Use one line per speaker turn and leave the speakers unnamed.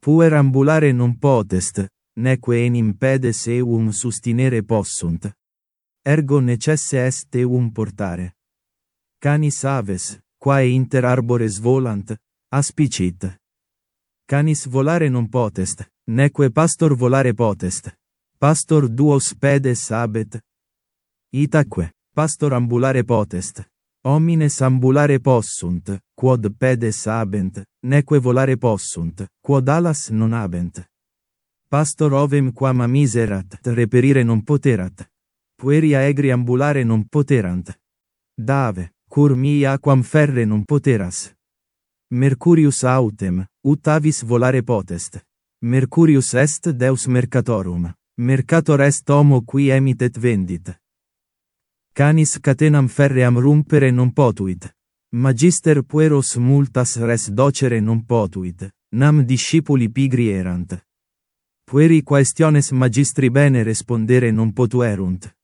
Puer ambulare non potest, neque enim pedes eum sustinere possunt. Ergo necesse est eum portare. Canis aves, quae inter arbores volant, aspicit. Canis volare non potest, neque pastor volare potest. Pastor duos pedes abet. Itaque, pastor ambulare potest. Homines ambulare possunt, quod pedes abent, neque volare possunt, quod alas non abent. Pastor ovem quam miserat, reperire non poterat. Pueria egri ambulare non poterant. Dave, cur mia quam ferre non poteras. Mercurius autem, ut avis volare potest. Mercurius est deus mercatorum. Mercator est homo qui emitet vendit. Canis catenam ferream rumpere non potuit. Magister pueros multas res docere non potuit, nam discipuli pigri erant. Pueri quaestiones magistri bene respondere non potuerunt.